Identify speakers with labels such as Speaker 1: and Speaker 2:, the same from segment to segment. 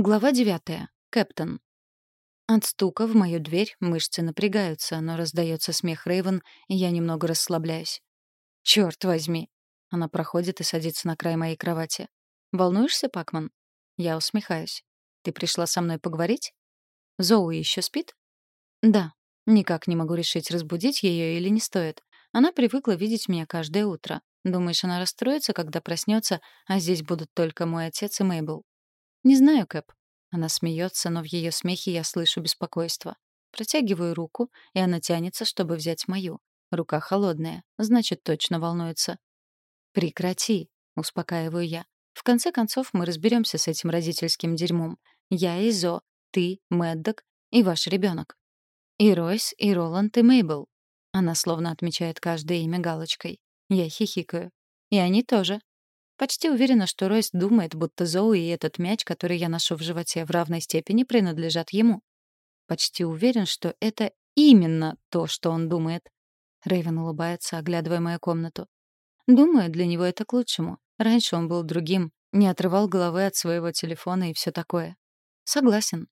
Speaker 1: Глава девятая. Кэптон. От стука в мою дверь мышцы напрягаются, но раздается смех Рейвен, и я немного расслабляюсь. Черт возьми. Она проходит и садится на край моей кровати. Волнуешься, Пакман? Я усмехаюсь. Ты пришла со мной поговорить? Зоуи еще спит? Да. Никак не могу решить, разбудить ее или не стоит. Она привыкла видеть меня каждое утро. Думаешь, она расстроится, когда проснется, а здесь будут только мой отец и Мейбл? «Не знаю, Кэп». Она смеется, но в ее смехе я слышу беспокойство. Протягиваю руку, и она тянется, чтобы взять мою. Рука холодная, значит, точно волнуется. «Прекрати», — успокаиваю я. «В конце концов, мы разберемся с этим родительским дерьмом. Я и Зо, ты, Мэддок и ваш ребенок. И Ройс, и Роланд, и Мейбл». Она словно отмечает каждое имя галочкой. Я хихикаю. И они тоже. Почти уверена, что Ройс думает, будто Зоуи и этот мяч, который я ношу в животе, в равной степени принадлежат ему. Почти уверен, что это именно то, что он думает. Рэйвен улыбается, оглядывая мою комнату. Думаю, для него это к лучшему. Раньше он был другим, не отрывал головы от своего телефона и все такое. Согласен.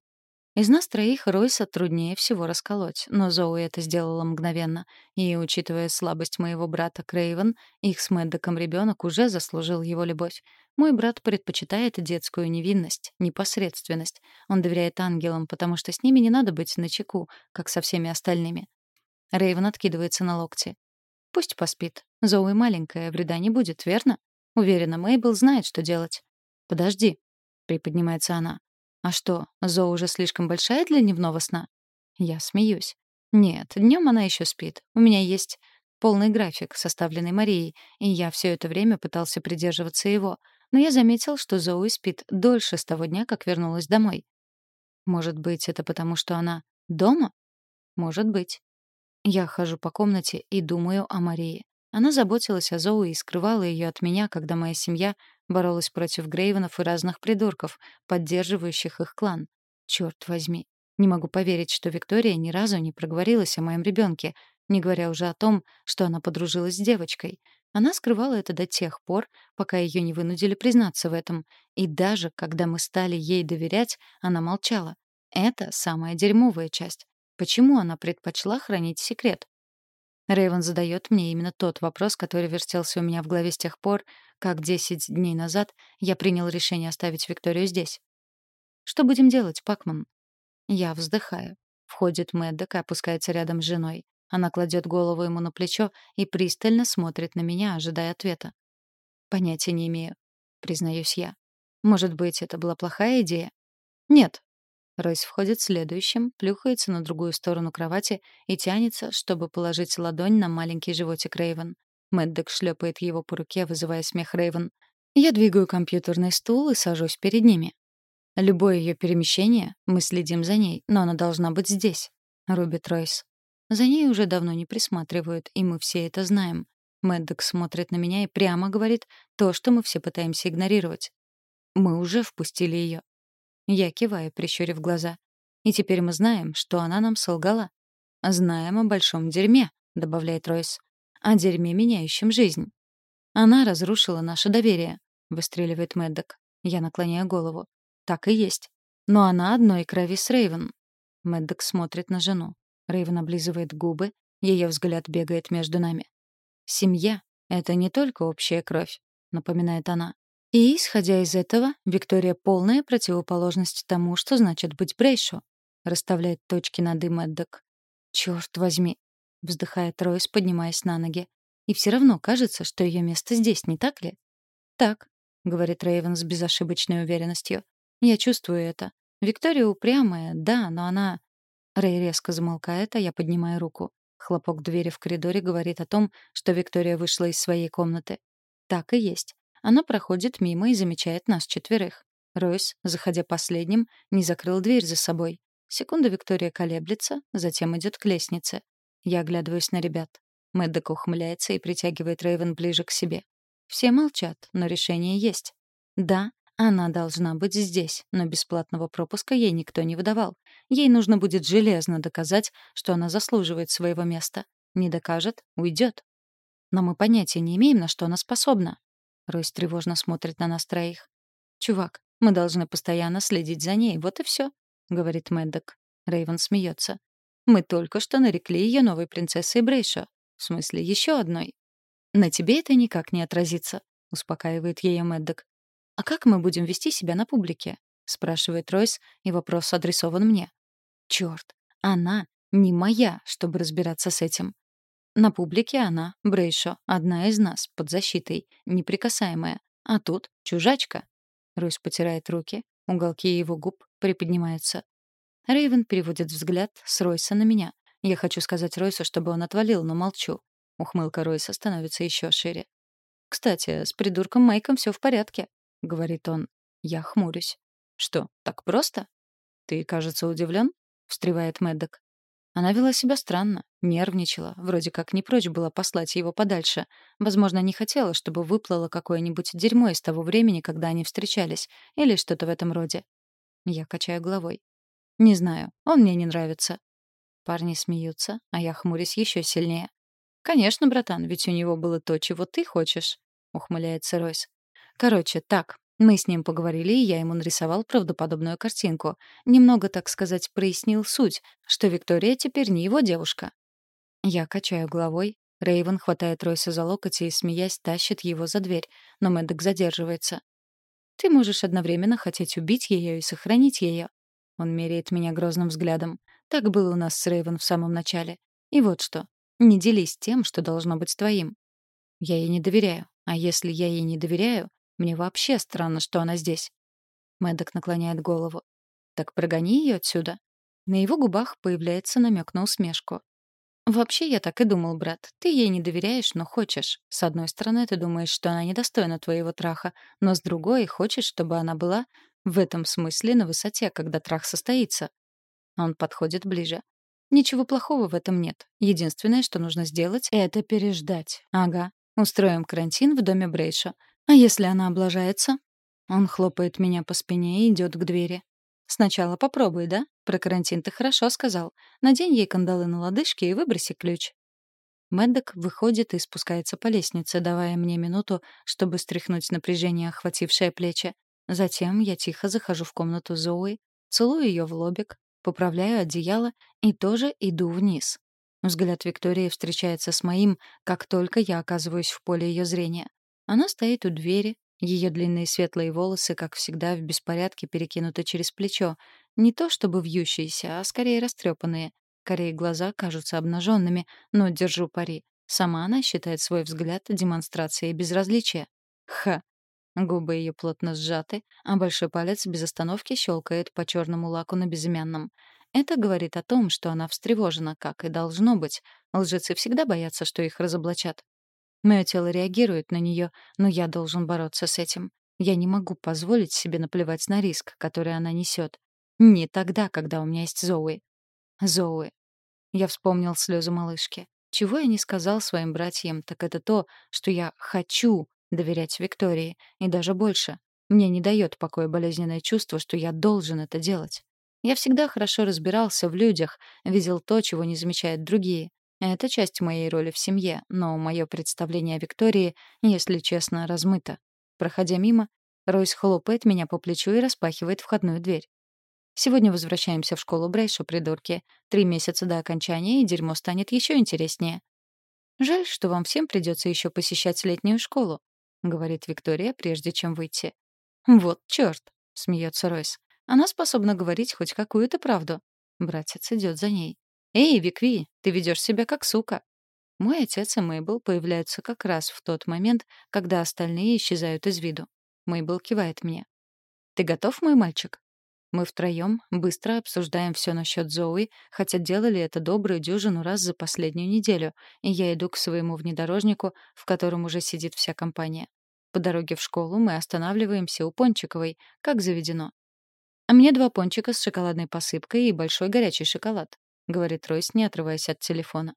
Speaker 1: Из нас троих Ройса труднее всего расколоть, но Зоуи это сделала мгновенно. И, учитывая слабость моего брата Крейвен, их с Мэддоком ребенок уже заслужил его любовь. Мой брат предпочитает детскую невинность, непосредственность. Он доверяет ангелам, потому что с ними не надо быть начеку, как со всеми остальными. Рейвен откидывается на локти. Пусть поспит. Зоуи маленькая, вреда не будет, верно? Уверена, Мейбл знает, что делать. Подожди, приподнимается она. А что, Зо уже слишком большая для дневного сна? Я смеюсь. Нет, днем она еще спит. У меня есть полный график, составленный Марией, и я все это время пытался придерживаться его. Но я заметил, что Зоуи спит дольше с того дня, как вернулась домой. Может быть, это потому, что она дома? Может быть. Я хожу по комнате и думаю о Марии. Она заботилась о Зоуи и скрывала ее от меня, когда моя семья боролась против Грейвенов и разных придурков, поддерживающих их клан. Черт возьми. Не могу поверить, что Виктория ни разу не проговорилась о моем ребенке, не говоря уже о том, что она подружилась с девочкой. Она скрывала это до тех пор, пока ее не вынудили признаться в этом. И даже когда мы стали ей доверять, она молчала. Это самая дерьмовая часть. Почему она предпочла хранить секрет? Рэйвен задает мне именно тот вопрос, который вертелся у меня в голове с тех пор, как 10 дней назад я принял решение оставить Викторию здесь. «Что будем делать, Пакман?» Я вздыхаю. Входит Мэддок и опускается рядом с женой. Она кладет голову ему на плечо и пристально смотрит на меня, ожидая ответа. «Понятия не имею», — признаюсь я. «Может быть, это была плохая идея?» «Нет», Ройс входит следующим, плюхается на другую сторону кровати и тянется, чтобы положить ладонь на маленький животик Рейвен. Мэддок шлепает его по руке, вызывая смех Рейвен. Я двигаю компьютерный стул и сажусь перед ними. Любое ее перемещение, мы следим за ней, но она должна быть здесь, рубит Ройс. За ней уже давно не присматривают, и мы все это знаем. Мэддок смотрит на меня и прямо говорит то, что мы все пытаемся игнорировать. Мы уже впустили ее. Я киваю, прищурив глаза. И теперь мы знаем, что она нам солгала. Знаем о большом дерьме, добавляет Ройс. О дерьме, меняющем жизнь. Она разрушила наше доверие, выстреливает Мэддок. Я наклоняю голову. Так и есть. Но она одной крови с Рейвен. Мэддок смотрит на жену. Рейвен облизывает губы, ее взгляд бегает между нами. Семья — это не только общая кровь, напоминает она. И, исходя из этого, Виктория полная противоположность тому, что значит быть Брейшо. Расставляет точки над и Мэддок. «Чёрт возьми!» — вздыхает Ройс, поднимаясь на ноги. «И все равно кажется, что ее место здесь, не так ли?» «Так», — говорит Рейвен с безошибочной уверенностью. «Я чувствую это. Виктория упрямая, да, но она...» Рэй резко замолкает, а я поднимаю руку. Хлопок двери в коридоре говорит о том, что Виктория вышла из своей комнаты. Так и есть. Она проходит мимо и замечает нас четверых. Ройс, заходя последним, не закрыл дверь за собой. Секунду Виктория колеблется, затем идет к лестнице. Я оглядываюсь на ребят. Мэддок ухмыляется и притягивает Рейвен ближе к себе. Все молчат, но решение есть. Да, она должна быть здесь, но бесплатного пропуска ей никто не выдавал. Ей нужно будет железно доказать, что она заслуживает своего места. Не докажет — уйдет. Но мы понятия не имеем, на что она способна. Ройс тревожно смотрит на нас троих. «Чувак, Мы должны постоянно следить за ней, вот и все, говорит Мэддок. Рейвен смеется. Мы только что нарекли ее новой принцессой Брейшо. В смысле, еще одной. На тебе это никак не отразится, успокаивает ее Мэддок. А как мы будем вести себя на публике? спрашивает Ройс, и вопрос адресован мне. Черт, она не моя, чтобы разбираться с этим. На публике она, Брейшо, одна из нас, под защитой, неприкасаемая. А тут чужачка. Ройс потирает руки, уголки его губ приподнимаются. Рейвен переводит взгляд с Ройса на меня. Я хочу сказать Ройсу, чтобы он отвалил, но молчу. Ухмылка Ройса становится еще шире. «Кстати, с придурком Майком все в порядке», — говорит он. Я хмурюсь. «Что, так просто?» «Ты, кажется, удивлен?» — встревает Мэддок. Она вела себя странно, нервничала, вроде как не прочь была послать его подальше. Возможно, не хотела, чтобы выплыло какое-нибудь дерьмо из того времени, когда они встречались, или что-то в этом роде. Я качаю головой. Не знаю, он мне не нравится. Парни смеются, а я хмурюсь еще сильнее. Конечно, братан, ведь у него было то, чего ты хочешь, ухмыляется Ройс. Короче, так, мы с ним поговорили, и я ему нарисовал правдоподобную картинку. Немного, так сказать, прояснил суть, что Виктория теперь не его девушка. Я качаю головой. Рейвен хватает Ройса за локоть и, смеясь, тащит его за дверь, но Мэддок задерживается. «Ты можешь одновременно хотеть убить ее и сохранить ее». Он меряет меня грозным взглядом. Так было у нас с Рейвен в самом начале. И вот что. Не делись тем, что должно быть твоим. Я ей не доверяю. А если я ей не доверяю, мне вообще странно, что она здесь. Мэддок наклоняет голову. Так прогони ее отсюда. На его губах появляется намек на усмешку. «Вообще, я так и думал, брат. Ты ей не доверяешь, но хочешь. С одной стороны, ты думаешь, что она недостойна твоего траха, но с другой, хочешь, чтобы она была в этом смысле на высоте, когда трах состоится». Он подходит ближе. Ничего плохого в этом нет. Единственное, что нужно сделать, это переждать. Ага. Устроим карантин в доме Брейша. А если она облажается? Он хлопает меня по спине и идет к двери. Сначала попробуй, да? Про карантин ты хорошо сказал. Надень ей кандалы на лодыжки и выброси ключ. Мэддок выходит и спускается по лестнице, давая мне минуту, чтобы стряхнуть напряжение, охватившее плечи. Затем я тихо захожу в комнату Зои, целую ее в лобик, поправляю одеяло и тоже иду вниз. Взгляд Виктории встречается с моим, как только я оказываюсь в поле ее зрения. Она стоит у двери, ее длинные светлые волосы, как всегда, в беспорядке перекинуты через плечо. Не то чтобы вьющиеся, а скорее растрепанные. Корее глаза кажутся обнаженными, но держу пари. Сама она считает свой взгляд демонстрацией безразличия. Ха! Губы ее плотно сжаты, а большой палец без остановки щелкает по черному лаку на безымянном. Это говорит о том, что она встревожена, как и должно быть. Лжецы всегда боятся, что их разоблачат. Мое тело реагирует на нее, но я должен бороться с этим. Я не могу позволить себе наплевать на риск, который она несет. Не тогда, когда у меня есть Зоуи. Зоуи. Я вспомнил слезы малышки. Чего я не сказал своим братьям, так это то, что я хочу доверять Виктории, и даже больше. Мне не дает покоя болезненное чувство, что я должен это делать. Я всегда хорошо разбирался в людях, видел то, чего не замечают другие. Это часть моей роли в семье, но мое представление о Виктории, если честно, размыто. Проходя мимо, Ройс хлопает меня по плечу и распахивает входную дверь. Сегодня возвращаемся в школу Брейшу, придурки. Три месяца до окончания, и дерьмо станет еще интереснее. «Жаль, что вам всем придется еще посещать летнюю школу», — говорит Виктория, прежде чем выйти. «Вот чёрт», — смеется Ройс. «Она способна говорить хоть какую-то правду». Братец идет за ней. «Эй, Викви, ты ведешь себя как сука!» Мой отец и Мейбл появляются как раз в тот момент, когда остальные исчезают из виду. Мейбл кивает мне. «Ты готов, мой мальчик?» Мы втроем быстро обсуждаем все насчет Зои, хотя делали это добрую дюжину раз за последнюю неделю, и я иду к своему внедорожнику, в котором уже сидит вся компания. По дороге в школу мы останавливаемся у Пончиковой, как заведено. А мне два пончика с шоколадной посыпкой и большой горячий шоколад. — говорит Ройс, не отрываясь от телефона.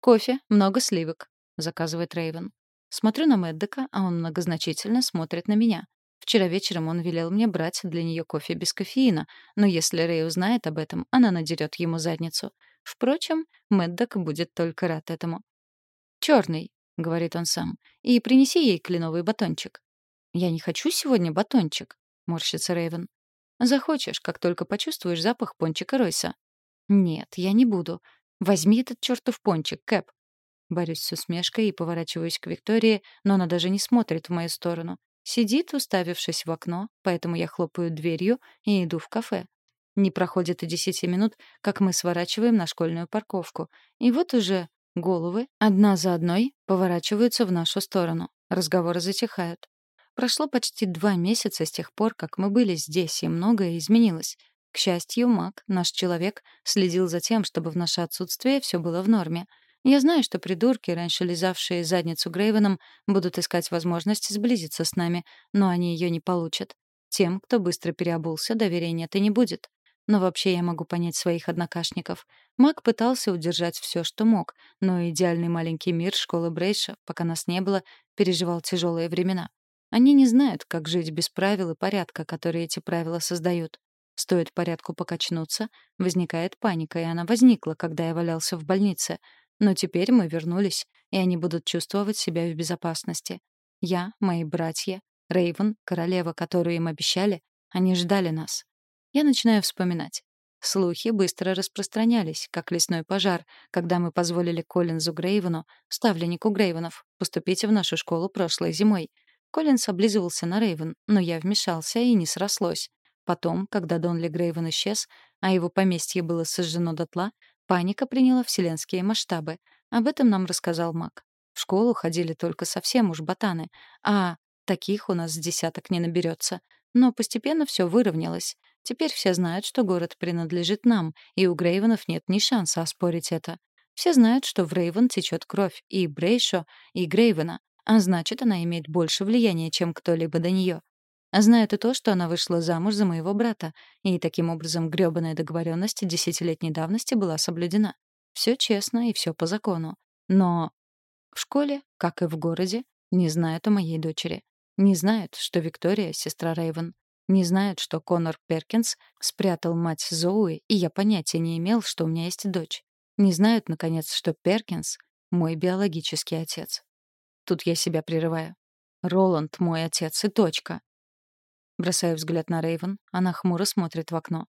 Speaker 1: «Кофе, много сливок», — заказывает Рейвен. Смотрю на Мэддека, а он многозначительно смотрит на меня. Вчера вечером он велел мне брать для нее кофе без кофеина, но если Рэй узнает об этом, она надерет ему задницу. Впрочем, Мэддок будет только рад этому. «Черный», — говорит он сам, — «и принеси ей кленовый батончик». «Я не хочу сегодня батончик», — морщится Рейвен. «Захочешь, как только почувствуешь запах пончика Ройса». «Нет, я не буду. Возьми этот чертов пончик, Кэп». Борюсь с усмешкой и поворачиваюсь к Виктории, но она даже не смотрит в мою сторону. Сидит, уставившись в окно, поэтому я хлопаю дверью и иду в кафе. Не проходит и десяти минут, как мы сворачиваем на школьную парковку. И вот уже головы, одна за одной, поворачиваются в нашу сторону. Разговоры затихают. Прошло почти два месяца с тех пор, как мы были здесь, и многое изменилось. К счастью, Мак, наш человек, следил за тем, чтобы в наше отсутствие все было в норме. Я знаю, что придурки, раньше лизавшие задницу Грейвеном, будут искать возможность сблизиться с нами, но они ее не получат. Тем, кто быстро переобулся, доверия нет не будет. Но вообще я могу понять своих однокашников. Мак пытался удержать все, что мог, но идеальный маленький мир школы Брейша, пока нас не было, переживал тяжелые времена. Они не знают, как жить без правил и порядка, которые эти правила создают. Стоит порядку покачнуться, возникает паника, и она возникла, когда я валялся в больнице. Но теперь мы вернулись, и они будут чувствовать себя в безопасности. Я, мои братья, Рейвен, королева, которую им обещали, они ждали нас. Я начинаю вспоминать. Слухи быстро распространялись, как лесной пожар, когда мы позволили Коллинзу Грейвену, ставленнику Грейвенов, поступить в нашу школу прошлой зимой. Коллинз облизывался на Рейвен, но я вмешался, и не срослось. Потом, когда Донли Грейвен исчез, а его поместье было сожжено дотла, паника приняла вселенские масштабы. Об этом нам рассказал Мак. В школу ходили только совсем уж ботаны, а таких у нас с десяток не наберется. Но постепенно все выровнялось. Теперь все знают, что город принадлежит нам, и у Грейвенов нет ни шанса оспорить это. Все знают, что в Рейвен течет кровь и Брейшо, и Грейвена, а значит, она имеет больше влияния, чем кто-либо до нее. Знают и то, что она вышла замуж за моего брата, и таким образом грёбаная договоренность десятилетней давности была соблюдена. Все честно и все по закону. Но в школе, как и в городе, не знают о моей дочери. Не знают, что Виктория — сестра Рейвен. Не знают, что Конор Перкинс спрятал мать Зоуи, и я понятия не имел, что у меня есть дочь. Не знают, наконец, что Перкинс — мой биологический отец. Тут я себя прерываю. Роланд — мой отец и точка. Бросаю взгляд на Рейвен, она хмуро смотрит в окно.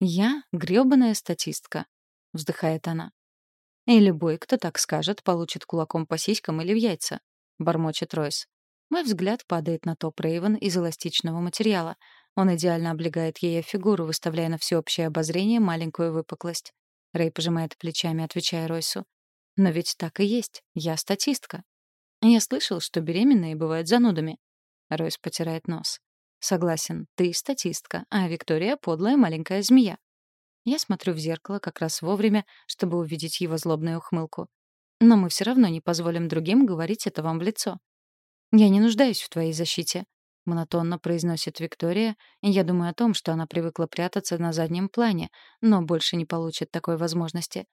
Speaker 1: «Я — грёбаная статистка», — вздыхает она. «И любой, кто так скажет, получит кулаком по сиськам или в яйца», — бормочет Ройс. Мой взгляд падает на топ Рейвен из эластичного материала. Он идеально облегает ее фигуру, выставляя на всеобщее обозрение маленькую выпуклость. Рэй пожимает плечами, отвечая Ройсу. «Но ведь так и есть. Я статистка». «Я слышал, что беременные бывают занудами». Ройс потирает нос. «Согласен, ты статистка, а Виктория — подлая маленькая змея». Я смотрю в зеркало как раз вовремя, чтобы увидеть его злобную ухмылку. «Но мы все равно не позволим другим говорить это вам в лицо. «Я не нуждаюсь в твоей защите», — монотонно произносит Виктория, и я думаю о том, что она привыкла прятаться на заднем плане, но больше не получит такой возможности.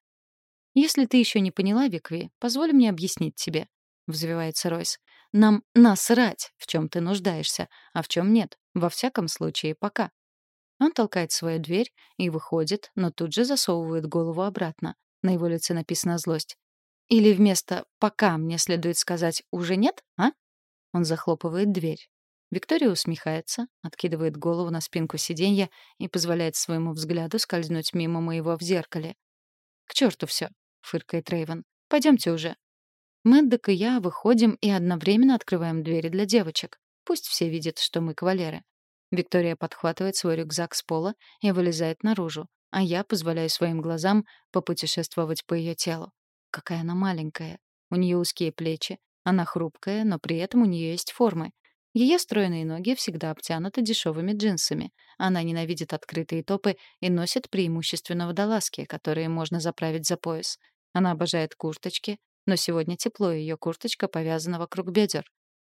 Speaker 1: «Если ты еще не поняла, Викви, позволь мне объяснить тебе», — взвивается Ройс. «Нам насрать, в чем ты нуждаешься, а в чем нет. Во всяком случае, пока». Он толкает свою дверь и выходит, но тут же засовывает голову обратно. На его лице написана злость. «Или вместо «пока» мне следует сказать «уже нет», а?» Он захлопывает дверь. Виктория усмехается, откидывает голову на спинку сиденья и позволяет своему взгляду скользнуть мимо моего в зеркале. «К черту все, фыркает Рейвен. Пойдемте уже». Мэддок и я выходим и одновременно открываем двери для девочек. Пусть все видят, что мы кавалеры. Виктория подхватывает свой рюкзак с пола и вылезает наружу, а я позволяю своим глазам попутешествовать по ее телу. Какая она маленькая. У нее узкие плечи, она хрупкая, но при этом у нее есть формы. Ее стройные ноги всегда обтянуты дешевыми джинсами. Она ненавидит открытые топы и носит преимущественно водолазки, которые можно заправить за пояс. Она обожает курточки, но сегодня тепло, ее курточка повязана вокруг бедер.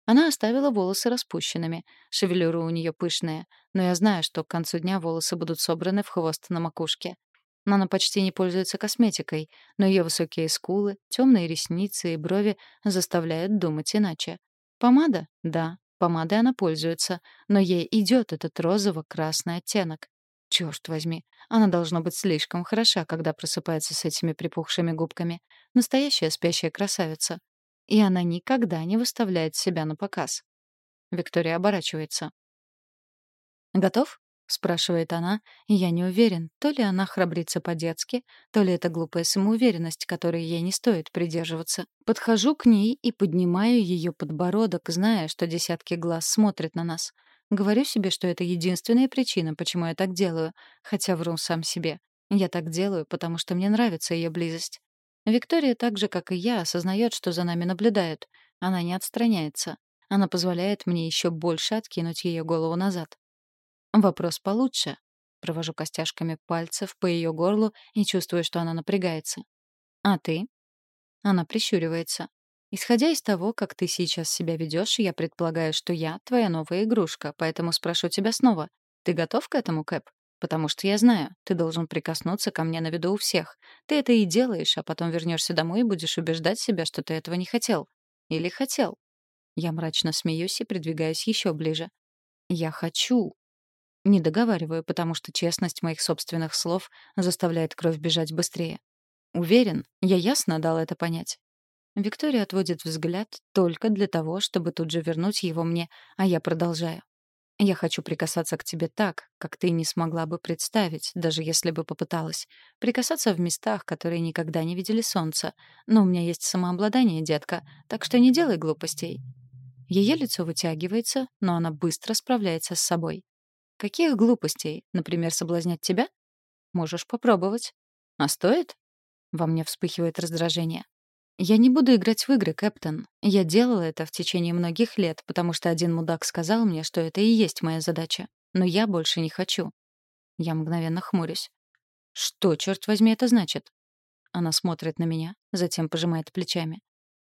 Speaker 1: Она оставила волосы распущенными, шевелюра у нее пышная, но я знаю, что к концу дня волосы будут собраны в хвост на макушке. Она почти не пользуется косметикой, но ее высокие скулы, темные ресницы и брови заставляют думать иначе. Помада? Да, помадой она пользуется, но ей идет этот розово-красный оттенок. Черт возьми, она должна быть слишком хороша, когда просыпается с этими припухшими губками. Настоящая спящая красавица. И она никогда не выставляет себя на показ. Виктория оборачивается. «Готов?» — спрашивает она, и я не уверен, то ли она храбрится по-детски, то ли это глупая самоуверенность, которой ей не стоит придерживаться. Подхожу к ней и поднимаю ее подбородок, зная, что десятки глаз смотрят на нас. Говорю себе, что это единственная причина, почему я так делаю, хотя вру сам себе. Я так делаю, потому что мне нравится ее близость. Виктория так же, как и я, осознает, что за нами наблюдают. Она не отстраняется. Она позволяет мне еще больше откинуть ее голову назад. Вопрос получше. Провожу костяшками пальцев по ее горлу и чувствую, что она напрягается. А ты? Она прищуривается. Исходя из того, как ты сейчас себя ведешь, я предполагаю, что я твоя новая игрушка, поэтому спрошу тебя снова. Ты готов к этому, Кэп? Потому что я знаю, ты должен прикоснуться ко мне на виду у всех. Ты это и делаешь, а потом вернешься домой и будешь убеждать себя, что ты этого не хотел. Или хотел. Я мрачно смеюсь и придвигаюсь еще ближе. Я хочу. Не договариваю, потому что честность моих собственных слов заставляет кровь бежать быстрее. Уверен, я ясно дал это понять. Виктория отводит взгляд только для того, чтобы тут же вернуть его мне, а я продолжаю. Я хочу прикасаться к тебе так, как ты не смогла бы представить, даже если бы попыталась. Прикасаться в местах, которые никогда не видели солнца. Но у меня есть самообладание, детка, так что не делай глупостей. Ее лицо вытягивается, но она быстро справляется с собой. Каких глупостей? Например, соблазнять тебя? Можешь попробовать. А стоит? Во мне вспыхивает раздражение. Я не буду играть в игры, Кэптон. Я делала это в течение многих лет, потому что один мудак сказал мне, что это и есть моя задача. Но я больше не хочу. Я мгновенно хмурюсь. Что, черт возьми, это значит? Она смотрит на меня, затем пожимает плечами.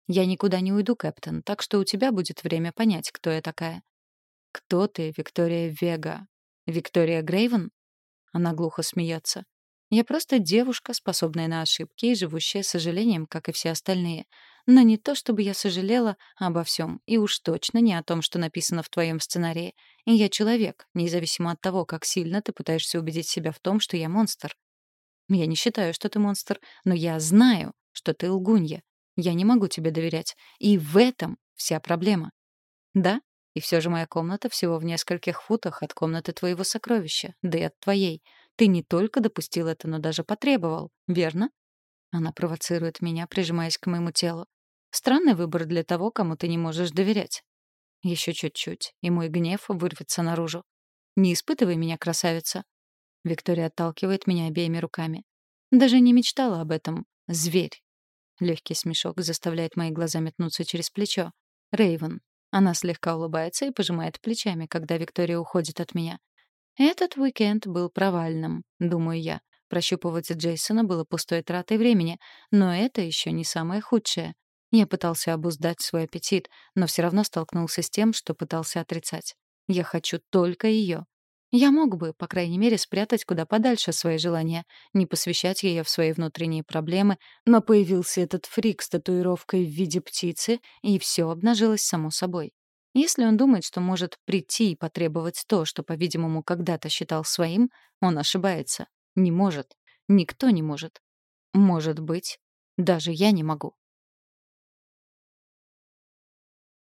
Speaker 1: Я никуда не уйду, Кэптон, так что у тебя будет время понять, кто я такая. Кто ты, Виктория Вега? Виктория Грейвен? Она глухо смеется. Я просто девушка, способная на ошибки и живущая с сожалением, как и все остальные. Но не то, чтобы я сожалела обо всем, и уж точно не о том, что написано в твоем сценарии. И я человек, независимо от того, как сильно ты пытаешься убедить себя в том, что я монстр. Я не считаю, что ты монстр, но я знаю, что ты лгунья. Я не могу тебе доверять. И в этом вся проблема. Да, и все же моя комната всего в нескольких футах от комнаты твоего сокровища, да и от твоей. Ты не только допустил это, но даже потребовал, верно? Она провоцирует меня, прижимаясь к моему телу. Странный выбор для того, кому ты не можешь доверять. Еще чуть-чуть, и мой гнев вырвется наружу. Не испытывай меня, красавица. Виктория отталкивает меня обеими руками. Даже не мечтала об этом. Зверь. Легкий смешок заставляет мои глаза метнуться через плечо. Рейвен. Она слегка улыбается и пожимает плечами, когда Виктория уходит от меня. Этот уикенд был провальным, думаю я. Прощупывать Джейсона было пустой тратой времени, но это еще не самое худшее. Я пытался обуздать свой аппетит, но все равно столкнулся с тем, что пытался отрицать. Я хочу только ее. Я мог бы, по крайней мере, спрятать куда подальше свои желания, не посвящать ее в свои внутренние проблемы, но появился этот фрик с татуировкой в виде птицы, и все обнажилось само собой. Если он думает, что может прийти и потребовать то, что, по-видимому, когда-то считал своим, он ошибается. Не может. Никто не может. Может быть, даже я не могу.